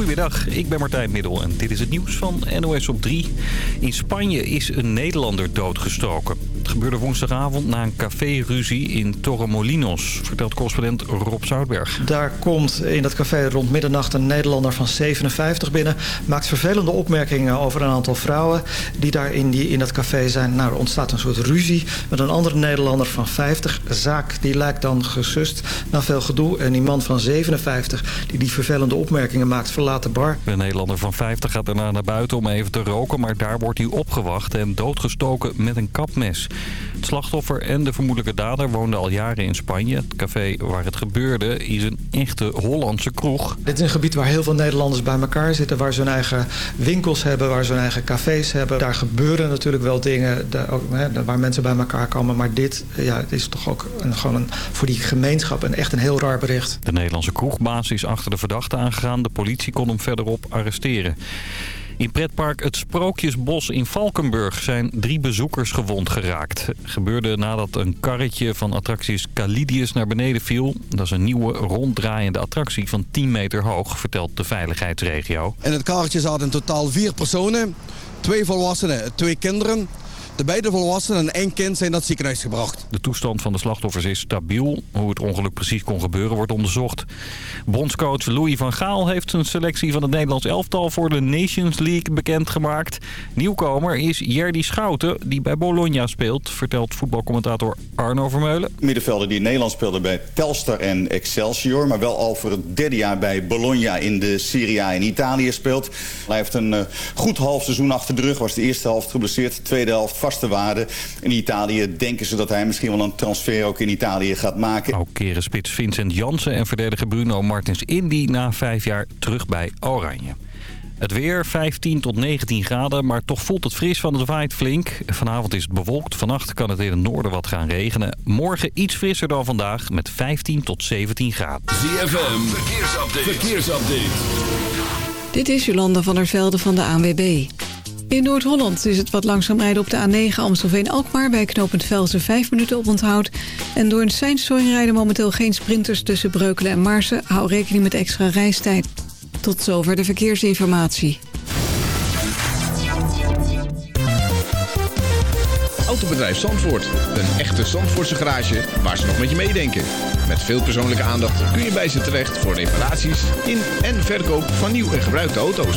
Goedemiddag, ik ben Martijn Middel en dit is het nieuws van NOS op 3. In Spanje is een Nederlander doodgestoken. Gebeurde woensdagavond na een café-ruzie in Torremolinos, vertelt correspondent Rob Zoutberg. Daar komt in dat café rond middernacht een Nederlander van 57 binnen. Maakt vervelende opmerkingen over een aantal vrouwen die daar in, die, in dat café zijn. Nou, er ontstaat een soort ruzie met een andere Nederlander van 50. Zaak die lijkt dan gesust na veel gedoe. En die man van 57 die die vervelende opmerkingen maakt verlaat de bar. De Nederlander van 50 gaat daarna naar buiten om even te roken... maar daar wordt hij opgewacht en doodgestoken met een kapmes. Het slachtoffer en de vermoedelijke dader woonden al jaren in Spanje. Het café waar het gebeurde is een echte Hollandse kroeg. Dit is een gebied waar heel veel Nederlanders bij elkaar zitten... waar ze hun eigen winkels hebben, waar ze hun eigen cafés hebben. Daar gebeuren natuurlijk wel dingen waar mensen bij elkaar komen. Maar dit ja, is toch ook een, gewoon een, voor die gemeenschap een, echt een heel raar bericht. De Nederlandse kroegbaas is achter de verdachte aangegaan. De politie kon hem verderop arresteren. In pretpark Het Sprookjesbos in Valkenburg zijn drie bezoekers gewond geraakt. Gebeurde nadat een karretje van attracties Calidius naar beneden viel. Dat is een nieuwe ronddraaiende attractie van 10 meter hoog, vertelt de veiligheidsregio. In het karretje zaten in totaal vier personen. Twee volwassenen, twee kinderen. De beide volwassenen en één kind zijn naar het ziekenhuis gebracht. De toestand van de slachtoffers is stabiel. Hoe het ongeluk precies kon gebeuren wordt onderzocht. Bondscoach Louis van Gaal heeft zijn selectie van het Nederlands elftal voor de Nations League bekendgemaakt. Nieuwkomer is Jerdy Schouten, die bij Bologna speelt, vertelt voetbalcommentator Arno Vermeulen. Middenvelder die in Nederland speelde bij Telstar en Excelsior, maar wel al voor het derde jaar bij Bologna in de Serie A in Italië speelt. Hij heeft een uh, goed half seizoen achter de rug, was de eerste helft geblesseerd, de tweede helft vaste waarde. In Italië denken ze dat hij misschien wel een transfer ook in Italië gaat maken. Ook keren spits Vincent Jansen en verdediger Bruno Martins Indy na vijf jaar terug bij Oranje. Het weer 15 tot 19 graden, maar toch voelt het fris van het waait flink. Vanavond is het bewolkt, vannacht kan het in het noorden wat gaan regenen. Morgen iets frisser dan vandaag met 15 tot 17 graden. ZFM, verkeersupdate. verkeersupdate. Dit is Jolanda van der Velde van de ANWB. In Noord-Holland is het wat langzaam rijden op de A9 Amstelveen-Alkmaar... bij knooppunt Velsen 5 minuten op onthoud. En door een seinstoring rijden momenteel geen sprinters tussen Breukelen en Marsen. Hou rekening met extra reistijd. Tot zover de verkeersinformatie. Autobedrijf Zandvoort. Een echte Zandvoortse garage waar ze nog met je meedenken. Met veel persoonlijke aandacht kun je bij ze terecht... voor reparaties in en verkoop van nieuw en gebruikte auto's.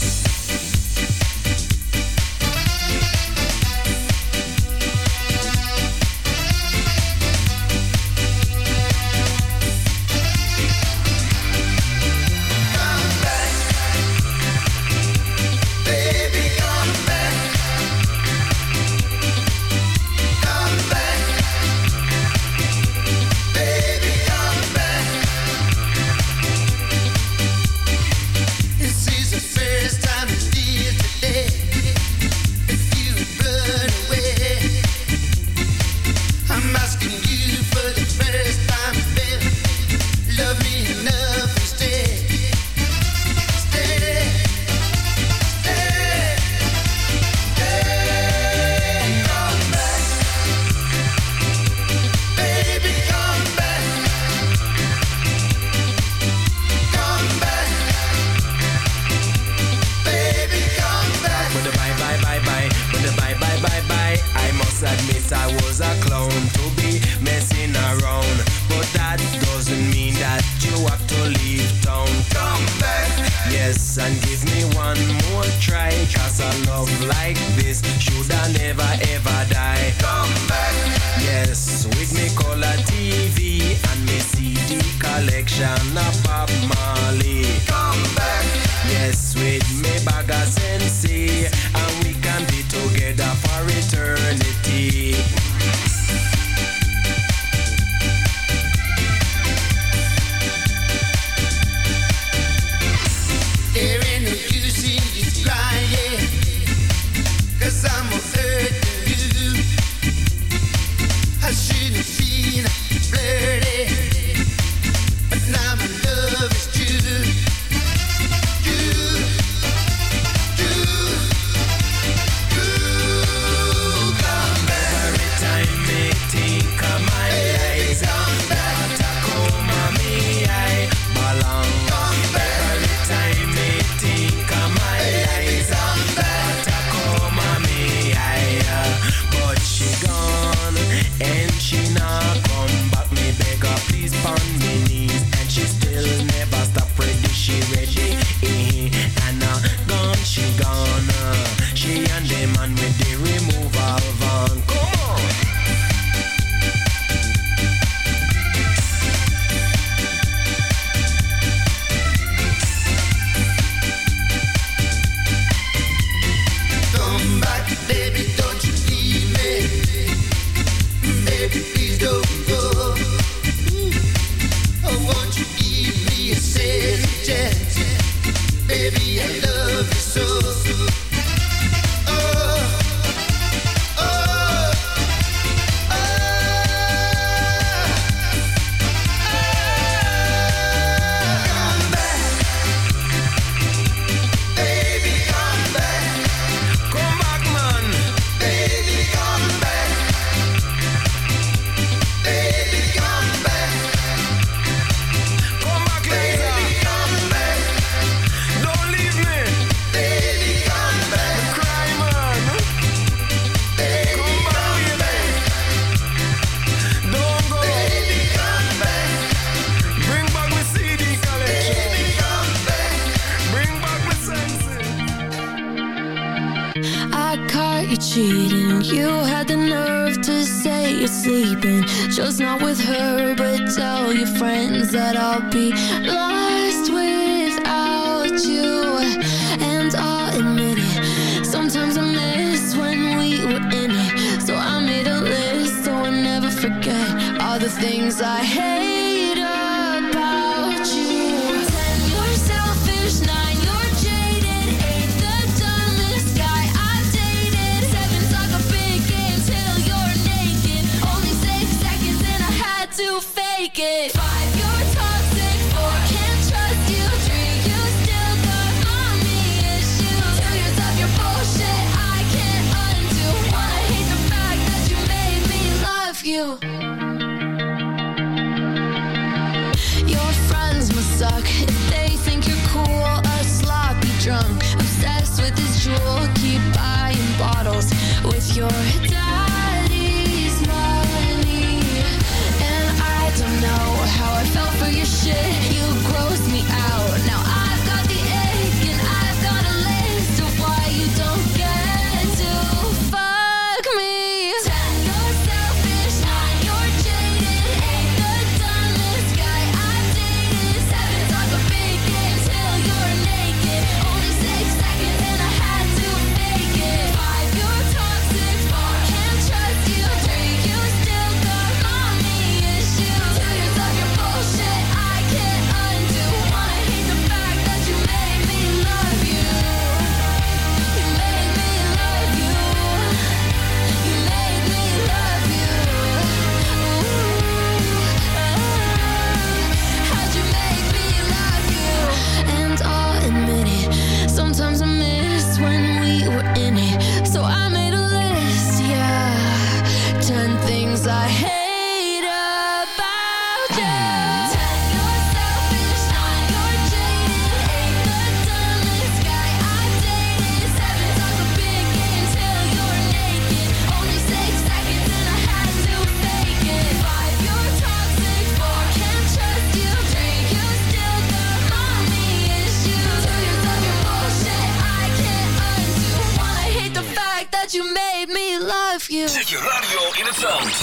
Zet je radio in het zand.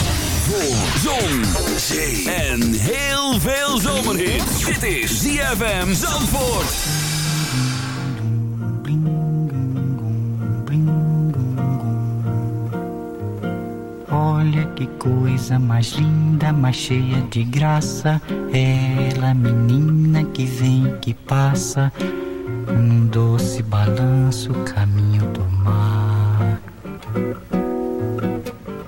Voor zon, zee en heel veel zomerhit. Dit is ZFM Zandvoort. Olha que coisa mais linda, mais cheia de graça. Ela, menina que vem, que passa. Um doce balanço, caminho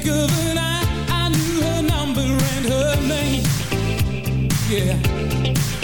think of an eye, I knew her number and her name. Yeah.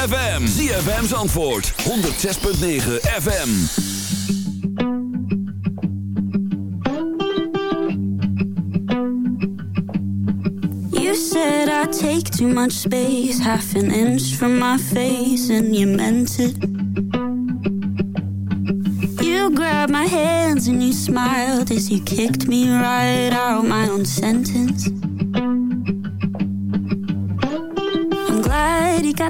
ZFM. ZFM's antwoord 106.9 FM. You said I take too much space, half an inch from my face, and you meant it. You grabbed my hands and you smiled as you kicked me right out my own sentence.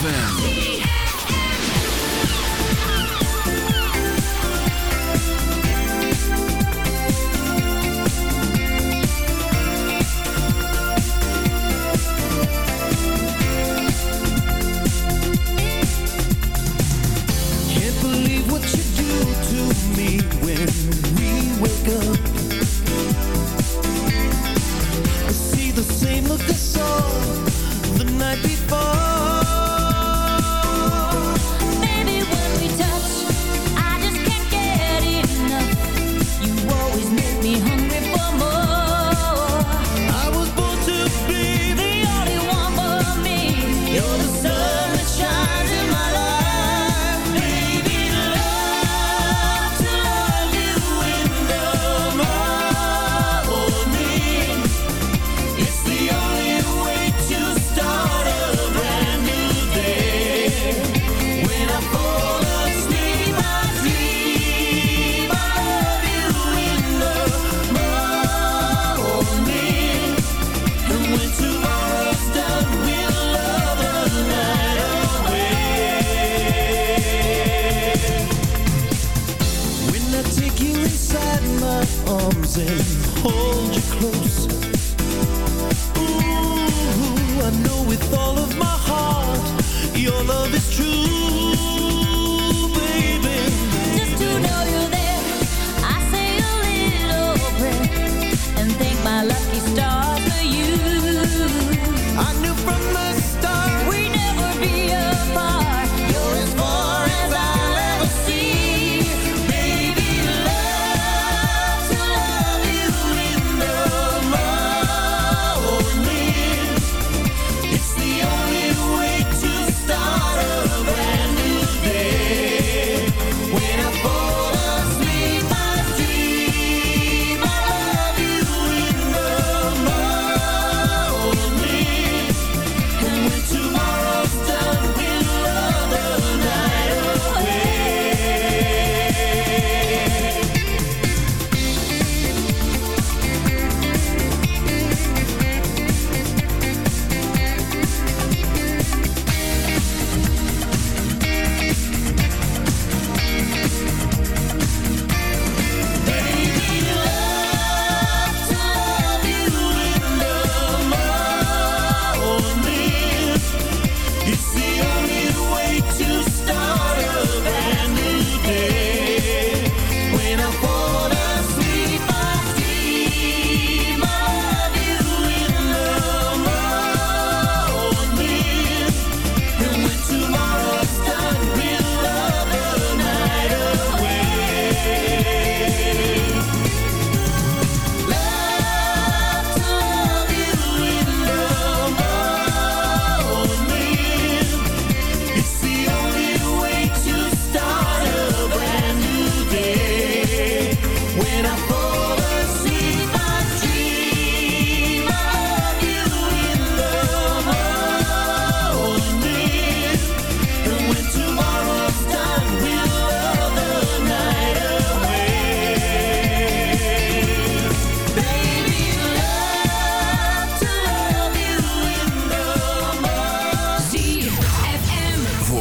ZFM.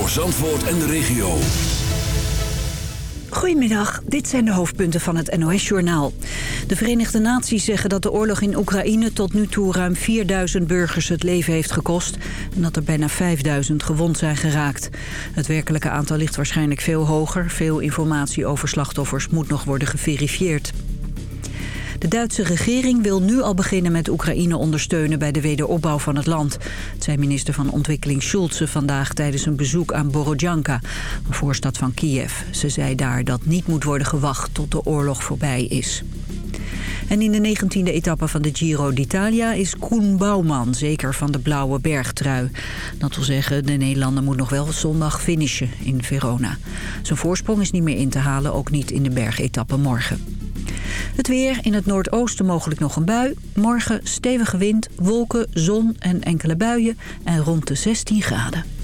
Zandvoort en de regio. Goedemiddag, dit zijn de hoofdpunten van het NOS-journaal. De Verenigde Naties zeggen dat de oorlog in Oekraïne tot nu toe ruim 4000 burgers het leven heeft gekost... en dat er bijna 5000 gewond zijn geraakt. Het werkelijke aantal ligt waarschijnlijk veel hoger. Veel informatie over slachtoffers moet nog worden geverifieerd. De Duitse regering wil nu al beginnen met Oekraïne ondersteunen bij de wederopbouw van het land. Het zei minister van Ontwikkeling Schulze vandaag tijdens een bezoek aan Borodjanka, een voorstad van Kiev. Ze zei daar dat niet moet worden gewacht tot de oorlog voorbij is. En in de 19e etappe van de Giro d'Italia is Koen Bouwman zeker van de blauwe bergtrui. Dat wil zeggen, de Nederlander moet nog wel zondag finishen in Verona. Zijn voorsprong is niet meer in te halen, ook niet in de bergetappe morgen. Het weer, in het noordoosten mogelijk nog een bui. Morgen stevige wind, wolken, zon en enkele buien en rond de 16 graden.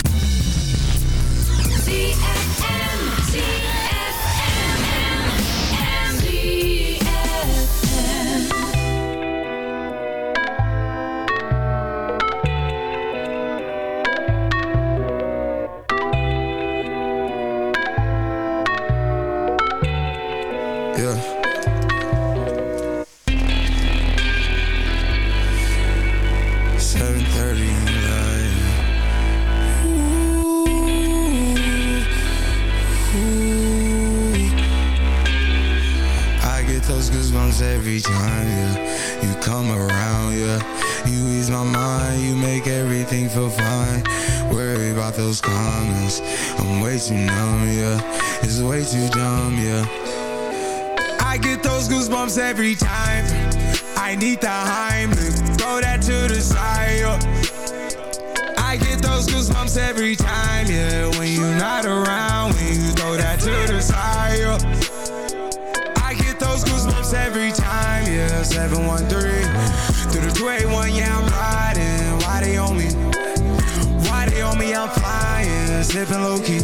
Too numb, yeah. It's way too dumb, yeah. I get those goosebumps every time. I need the Heimlich. Throw that to the side, I get those goosebumps every time, yeah. When you're not around When you throw that to the side, I get those goosebumps every time, yeah. 713 Through the 281, yeah, I'm Sipping low-key.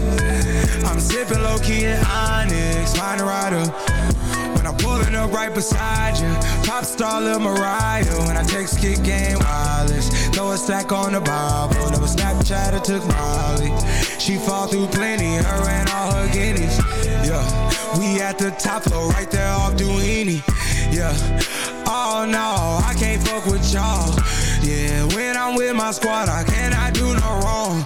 I'm sipping low-key in Onyx Find a rider when I'm pulling up right beside you Pop star Lil Mariah. When I text kick game wireless Throw a stack on the Bible. Never Snapchat or took Molly. She fall through plenty Her and all her guineas. Yeah, we at the top floor Right there off Duini. Yeah, oh no I can't fuck with y'all. Yeah, when I'm with my squad I cannot do no wrong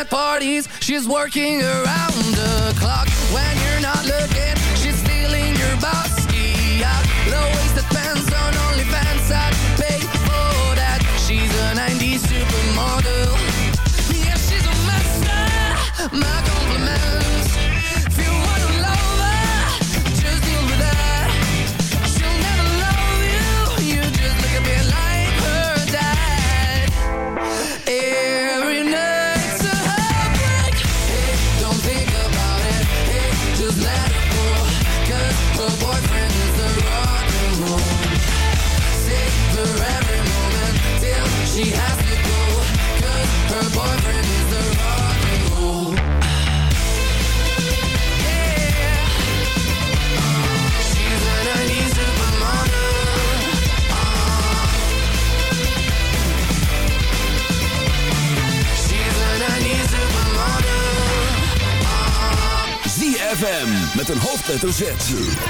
at parties. She's working around. hoofdletter Z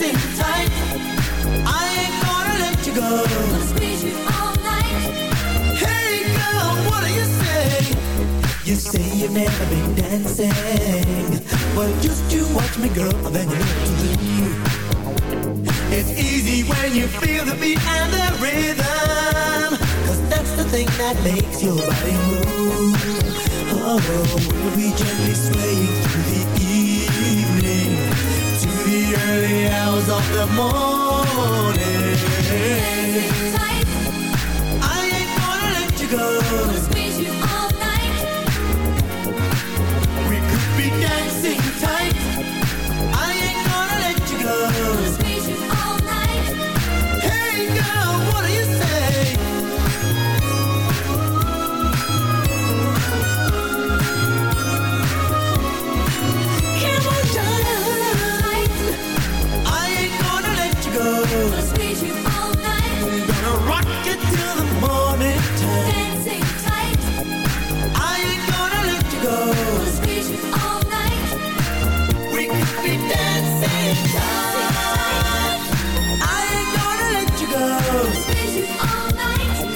Dancing tight. I ain't gonna let you go. Gonna squeeze you all night. Hey girl, what do you say? You say you've never been dancing. Well, just you watch me, girl, then you what to do. It's easy when you feel the beat and the rhythm. Cause that's the thing that makes your body move. Oh, we'll be gently swaying through the evening the early hours of the morning. Dancing tight. I ain't gonna let you go. Gonna squeeze you all night. We could be dancing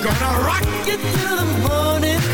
Gonna rock it till the morning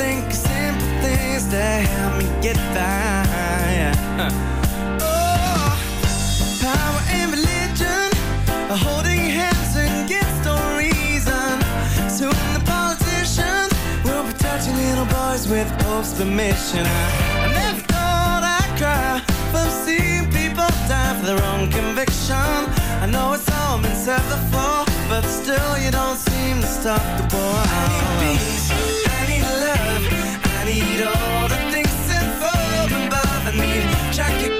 think of simple things that help me get by. Oh, power and religion are holding hands reason. Soon the politicians will be touching little boys with Pope's permission. I, I never thought I'd cry from seeing people die for their own conviction. I know it's all been said before, but still you don't seem to stop the war. Need all the things sent from above. I need